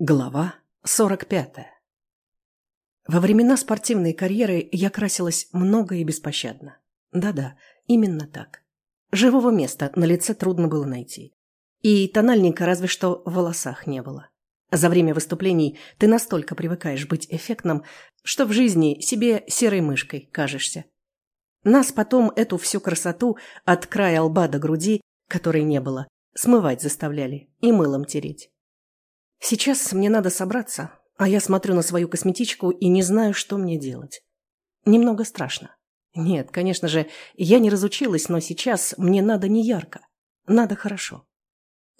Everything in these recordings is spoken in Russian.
Глава 45. Во времена спортивной карьеры я красилась много и беспощадно. Да-да, именно так. Живого места на лице трудно было найти. И тональника разве что в волосах не было. За время выступлений ты настолько привыкаешь быть эффектным, что в жизни себе серой мышкой кажешься. Нас потом эту всю красоту от края лба до груди, которой не было, смывать заставляли и мылом тереть. Сейчас мне надо собраться, а я смотрю на свою косметичку и не знаю, что мне делать. Немного страшно. Нет, конечно же, я не разучилась, но сейчас мне надо не ярко. Надо хорошо.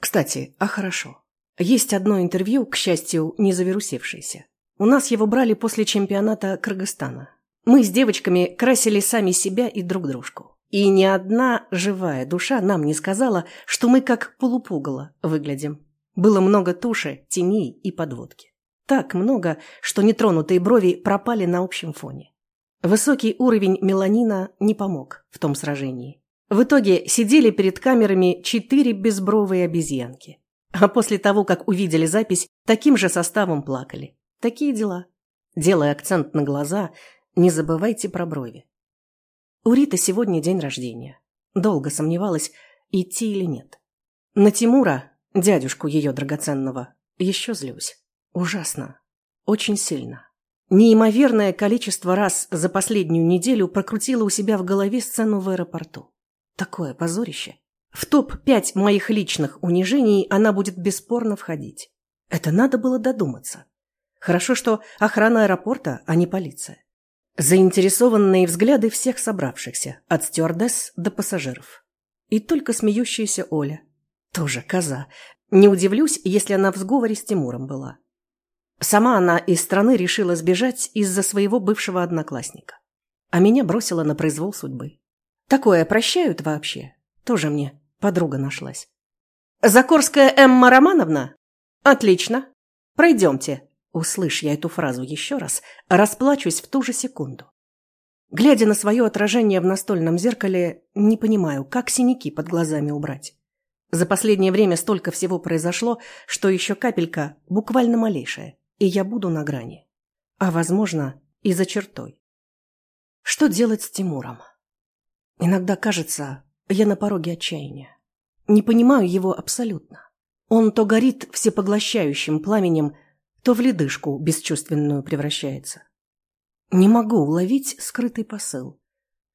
Кстати, а хорошо. Есть одно интервью, к счастью, не завирусившееся. У нас его брали после чемпионата Кыргызстана. Мы с девочками красили сами себя и друг дружку. И ни одна живая душа нам не сказала, что мы как полупугало выглядим. Было много туши, теней и подводки. Так много, что нетронутые брови пропали на общем фоне. Высокий уровень меланина не помог в том сражении. В итоге сидели перед камерами четыре безбровые обезьянки. А после того, как увидели запись, таким же составом плакали. Такие дела. Делая акцент на глаза, не забывайте про брови. У Риты сегодня день рождения. Долго сомневалась, идти или нет. На Тимура Дядюшку ее драгоценного. Еще злюсь. Ужасно. Очень сильно. Неимоверное количество раз за последнюю неделю прокрутила у себя в голове сцену в аэропорту. Такое позорище. В топ-5 моих личных унижений она будет бесспорно входить. Это надо было додуматься. Хорошо, что охрана аэропорта, а не полиция. Заинтересованные взгляды всех собравшихся, от стюардесс до пассажиров. И только смеющаяся Оля, тоже коза. Не удивлюсь, если она в сговоре с Тимуром была. Сама она из страны решила сбежать из-за своего бывшего одноклассника. А меня бросила на произвол судьбы. Такое прощают вообще? Тоже мне подруга нашлась. «Закорская Эмма Романовна? Отлично. Пройдемте». Услышь я эту фразу еще раз, расплачусь в ту же секунду. Глядя на свое отражение в настольном зеркале, не понимаю, как синяки под глазами убрать. За последнее время столько всего произошло, что еще капелька, буквально малейшая, и я буду на грани. А, возможно, и за чертой. Что делать с Тимуром? Иногда кажется, я на пороге отчаяния. Не понимаю его абсолютно. Он то горит всепоглощающим пламенем, то в ледышку бесчувственную превращается. Не могу уловить скрытый посыл.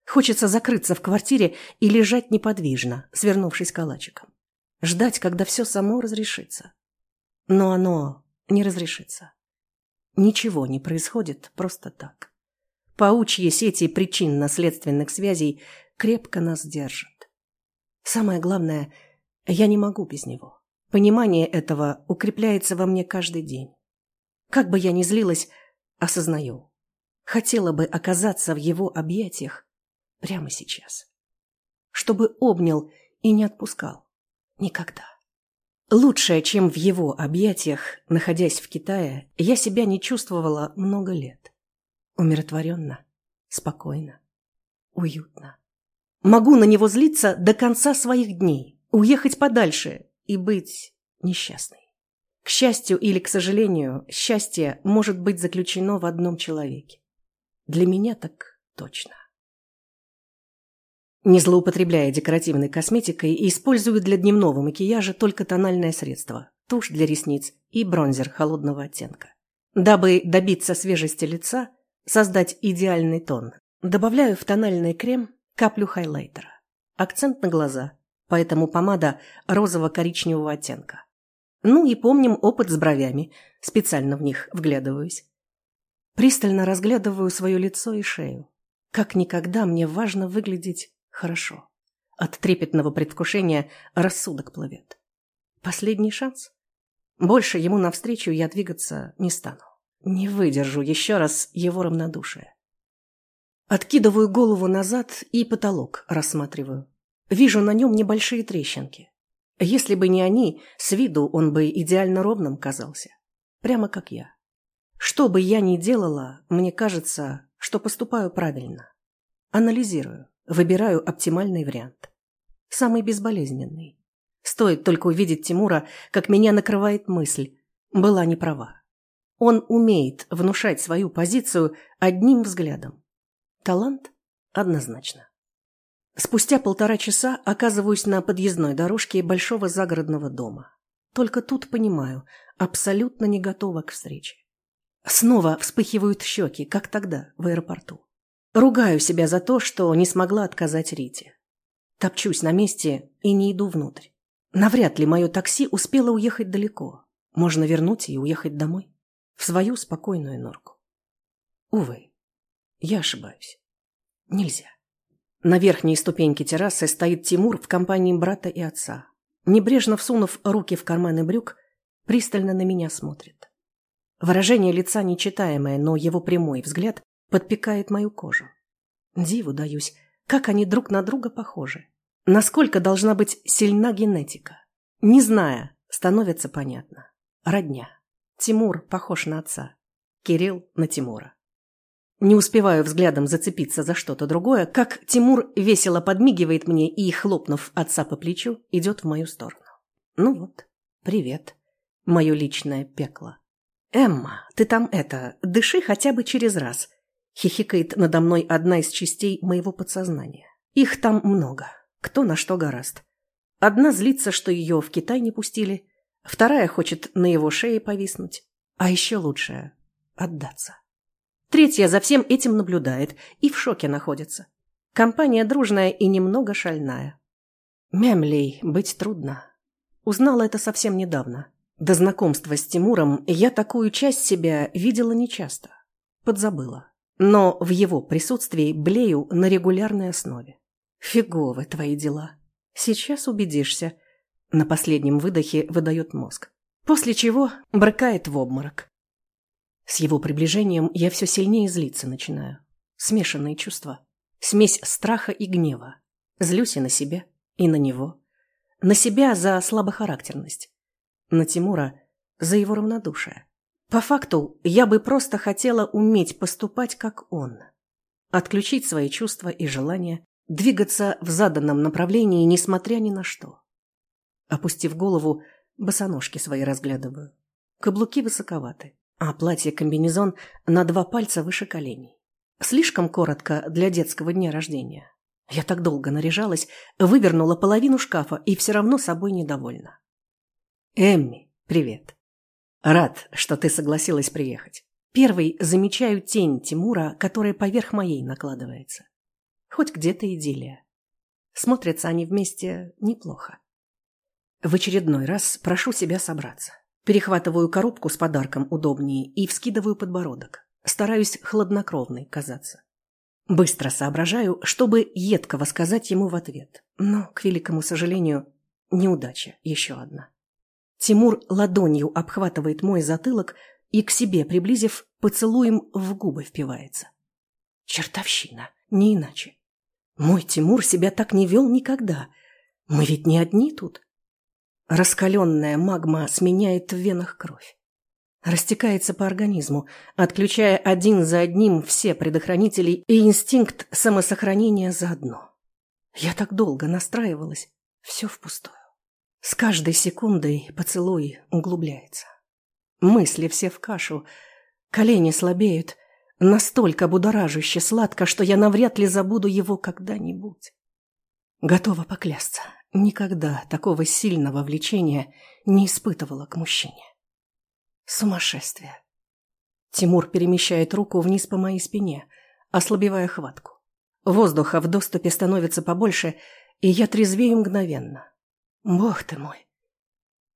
Хочется закрыться в квартире и лежать неподвижно, свернувшись калачиком. Ждать, когда все само разрешится. Но оно не разрешится. Ничего не происходит просто так. Паучьи сети причинно-следственных связей крепко нас держат. Самое главное, я не могу без него. Понимание этого укрепляется во мне каждый день. Как бы я ни злилась, осознаю. Хотела бы оказаться в его объятиях прямо сейчас. Чтобы обнял и не отпускал. Никогда. Лучшее, чем в его объятиях, находясь в Китае, я себя не чувствовала много лет. Умиротворенно, спокойно, уютно. Могу на него злиться до конца своих дней, уехать подальше и быть несчастной. К счастью или к сожалению, счастье может быть заключено в одном человеке. Для меня так точно. Не злоупотребляя декоративной косметикой, использую для дневного макияжа только тональное средство, тушь для ресниц и бронзер холодного оттенка. Дабы добиться свежести лица, создать идеальный тон, добавляю в тональный крем каплю хайлайтера. Акцент на глаза, поэтому помада розово-коричневого оттенка. Ну и помним опыт с бровями, специально в них вглядываюсь. Пристально разглядываю свое лицо и шею. Как никогда мне важно выглядеть Хорошо. От трепетного предвкушения рассудок плывет. Последний шанс? Больше ему навстречу я двигаться не стану. Не выдержу еще раз его равнодушие. Откидываю голову назад и потолок рассматриваю. Вижу на нем небольшие трещинки. Если бы не они, с виду он бы идеально ровным казался. Прямо как я. Что бы я ни делала, мне кажется, что поступаю правильно. Анализирую. Выбираю оптимальный вариант. Самый безболезненный. Стоит только увидеть Тимура, как меня накрывает мысль. была не права. Он умеет внушать свою позицию одним взглядом. Талант? Однозначно. Спустя полтора часа оказываюсь на подъездной дорожке большого загородного дома. Только тут понимаю, абсолютно не готова к встрече. Снова вспыхивают щеки, как тогда, в аэропорту. Ругаю себя за то, что не смогла отказать Рите. Топчусь на месте и не иду внутрь. Навряд ли мое такси успело уехать далеко. Можно вернуть и уехать домой. В свою спокойную норку. Увы, я ошибаюсь. Нельзя. На верхней ступеньке террасы стоит Тимур в компании брата и отца. Небрежно всунув руки в карманы брюк, пристально на меня смотрит. Выражение лица нечитаемое, но его прямой взгляд подпекает мою кожу. Диву даюсь, как они друг на друга похожи. Насколько должна быть сильна генетика. Не зная, становится понятно. Родня. Тимур похож на отца. Кирилл на Тимура. Не успеваю взглядом зацепиться за что-то другое, как Тимур весело подмигивает мне и, хлопнув отца по плечу, идет в мою сторону. Ну вот, привет, мое личное пекло. «Эмма, ты там это, дыши хотя бы через раз», — хихикает надо мной одна из частей моего подсознания. «Их там много, кто на что гораст. Одна злится, что ее в Китай не пустили, вторая хочет на его шее повиснуть, а еще лучше — отдаться». Третья за всем этим наблюдает и в шоке находится. Компания дружная и немного шальная. Мемлей быть трудно. Узнала это совсем недавно. До знакомства с Тимуром я такую часть себя видела нечасто. Подзабыла. Но в его присутствии блею на регулярной основе. Фиговы твои дела. Сейчас убедишься. На последнем выдохе выдает мозг. После чего брыкает в обморок. С его приближением я все сильнее злиться начинаю. Смешанные чувства. Смесь страха и гнева. Злюсь и на себя, и на него. На себя за слабохарактерность. На Тимура за его равнодушие. По факту, я бы просто хотела уметь поступать, как он. Отключить свои чувства и желания, двигаться в заданном направлении, несмотря ни на что. Опустив голову, босоножки свои разглядываю. Каблуки высоковаты а платье-комбинезон на два пальца выше коленей. Слишком коротко для детского дня рождения. Я так долго наряжалась, вывернула половину шкафа и все равно собой недовольна. «Эмми, привет. Рад, что ты согласилась приехать. Первый замечаю тень Тимура, которая поверх моей накладывается. Хоть где-то идиллия. Смотрятся они вместе неплохо. В очередной раз прошу себя собраться. Перехватываю коробку с подарком удобнее и вскидываю подбородок. Стараюсь хладнокровной казаться. Быстро соображаю, чтобы едкого сказать ему в ответ. Но, к великому сожалению, неудача еще одна. Тимур ладонью обхватывает мой затылок и, к себе приблизив, поцелуем в губы впивается. Чертовщина, не иначе. Мой Тимур себя так не вел никогда. Мы ведь не одни тут. Раскаленная магма сменяет в венах кровь. Растекается по организму, отключая один за одним все предохранители и инстинкт самосохранения заодно. Я так долго настраивалась, все впустую. С каждой секундой поцелуй углубляется. Мысли все в кашу, колени слабеют, настолько будоражуще сладко, что я навряд ли забуду его когда-нибудь. Готова поклясться, никогда такого сильного влечения не испытывала к мужчине. Сумасшествие. Тимур перемещает руку вниз по моей спине, ослабевая хватку. Воздуха в доступе становится побольше, и я трезвею мгновенно. Бог ты мой.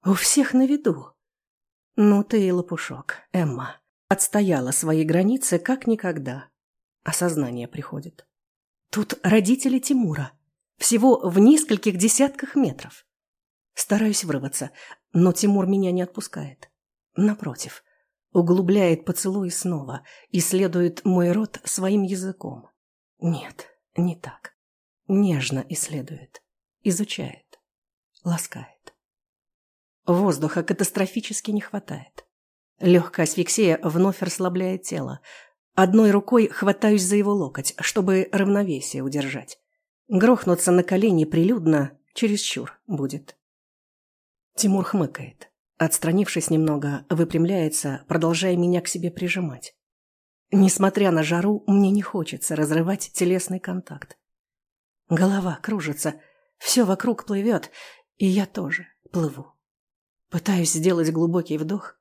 У всех на виду. Ну ты и лопушок, Эмма. Отстояла свои границы как никогда. Осознание приходит. Тут родители Тимура. Всего в нескольких десятках метров. Стараюсь вырваться, но Тимур меня не отпускает. Напротив, углубляет поцелуй снова, исследует мой рот своим языком. Нет, не так. Нежно исследует, изучает, ласкает. Воздуха катастрофически не хватает. Легкая асфиксия вновь расслабляет тело. Одной рукой хватаюсь за его локоть, чтобы равновесие удержать. Грохнуться на колени прилюдно чересчур будет. Тимур хмыкает. Отстранившись немного, выпрямляется, продолжая меня к себе прижимать. Несмотря на жару, мне не хочется разрывать телесный контакт. Голова кружится, все вокруг плывет, и я тоже плыву. Пытаюсь сделать глубокий вдох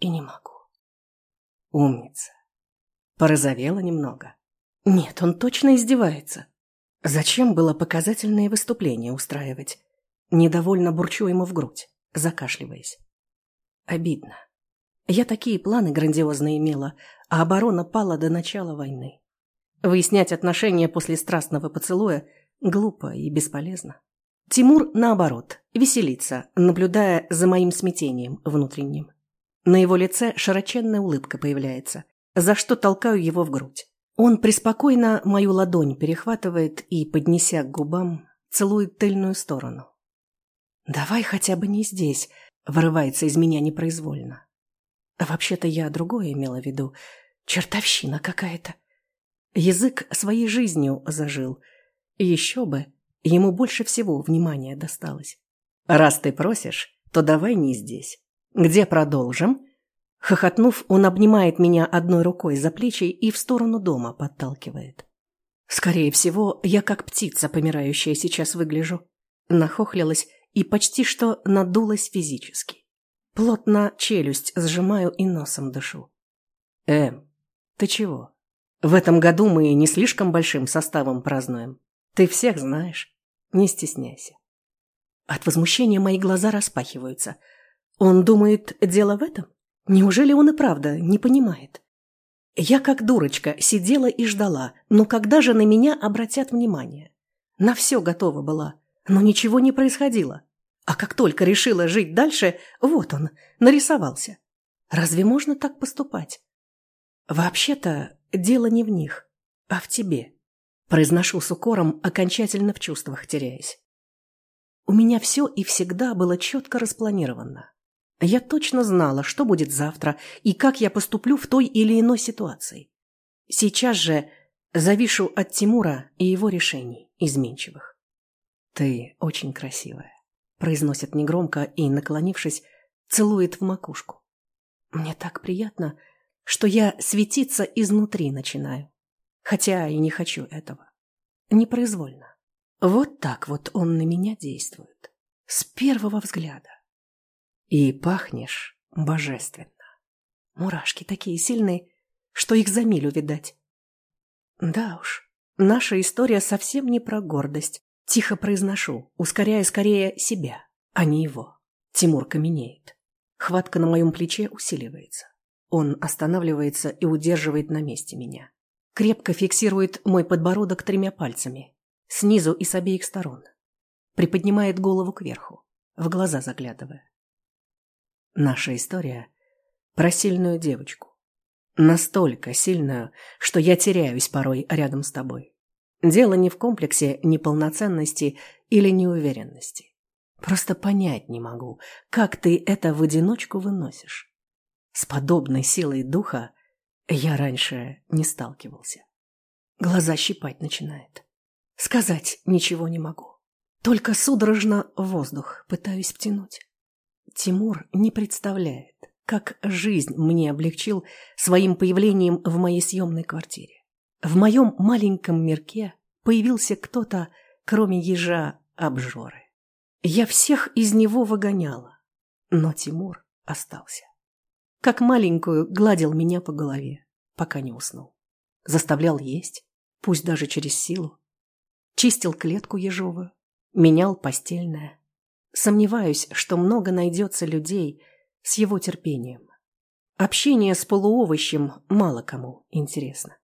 и не могу. Умница. Порозовела немного. Нет, он точно издевается. Зачем было показательные выступления устраивать? Недовольно бурчу ему в грудь, закашливаясь. Обидно. Я такие планы грандиозные имела, а оборона пала до начала войны. Выяснять отношения после страстного поцелуя глупо и бесполезно. Тимур, наоборот, веселится, наблюдая за моим смятением внутренним. На его лице широченная улыбка появляется, за что толкаю его в грудь. Он преспокойно мою ладонь перехватывает и, поднеся к губам, целует тыльную сторону. «Давай хотя бы не здесь», — вырывается из меня непроизвольно. Вообще-то я другое имела в виду. Чертовщина какая-то. Язык своей жизнью зажил. Еще бы, ему больше всего внимания досталось. «Раз ты просишь, то давай не здесь. Где продолжим?» Хохотнув, он обнимает меня одной рукой за плечи и в сторону дома подталкивает. Скорее всего, я как птица, помирающая, сейчас выгляжу. Нахохлилась и почти что надулась физически. Плотно челюсть сжимаю и носом дышу. Эм, ты чего? В этом году мы не слишком большим составом празднуем. Ты всех знаешь. Не стесняйся. От возмущения мои глаза распахиваются. Он думает, дело в этом? Неужели он и правда не понимает? Я как дурочка сидела и ждала, но когда же на меня обратят внимание? На все готова была, но ничего не происходило. А как только решила жить дальше, вот он, нарисовался. Разве можно так поступать? Вообще-то дело не в них, а в тебе. Произношу с укором, окончательно в чувствах теряясь. У меня все и всегда было четко распланировано. Я точно знала, что будет завтра и как я поступлю в той или иной ситуации. Сейчас же завишу от Тимура и его решений, изменчивых. «Ты очень красивая», – произносит негромко и, наклонившись, целует в макушку. Мне так приятно, что я светиться изнутри начинаю, хотя и не хочу этого. Непроизвольно. Вот так вот он на меня действует. С первого взгляда. И пахнешь божественно. Мурашки такие сильные, что их за милю видать. Да уж, наша история совсем не про гордость. Тихо произношу, ускоряя скорее себя, а не его. Тимур каменеет. Хватка на моем плече усиливается. Он останавливается и удерживает на месте меня. Крепко фиксирует мой подбородок тремя пальцами, снизу и с обеих сторон. Приподнимает голову кверху, в глаза заглядывая. Наша история про сильную девочку. Настолько сильную, что я теряюсь порой рядом с тобой. Дело не в комплексе неполноценности или неуверенности. Просто понять не могу, как ты это в одиночку выносишь. С подобной силой духа я раньше не сталкивался. Глаза щипать начинает. Сказать ничего не могу. Только судорожно воздух пытаюсь втянуть. Тимур не представляет, как жизнь мне облегчил своим появлением в моей съемной квартире. В моем маленьком мирке появился кто-то, кроме ежа обжоры. Я всех из него выгоняла, но Тимур остался. Как маленькую гладил меня по голове, пока не уснул. Заставлял есть, пусть даже через силу. Чистил клетку ежовую, менял постельное. Сомневаюсь, что много найдется людей с его терпением. Общение с полуовощем мало кому интересно.